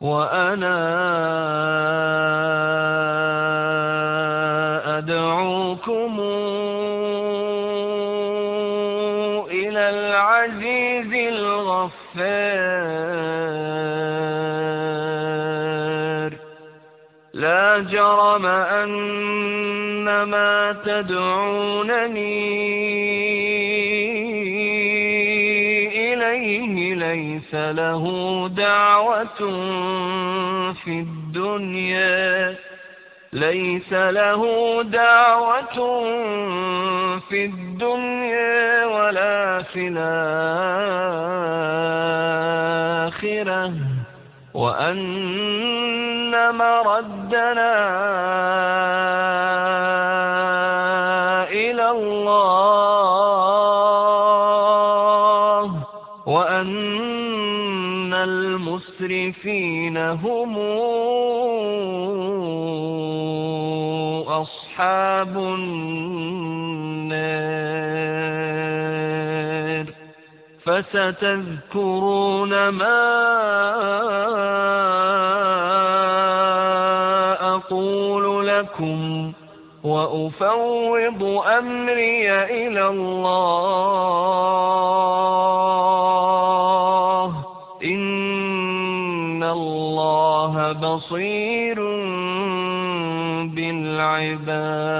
وأنا أدعوكم إلى العزيز الغفار. لا جرم أن ما تدعونني إليه ليس له دعوة في الدنيا. ليس له دعوة في الدنيا ولا في الآخرة. وأن مردنا إلى الله وأن المسرفين هم أصحاب النار فستذكرون ما أقول لكم وأفوض أمري إلى الله إن الله بصير بالعباد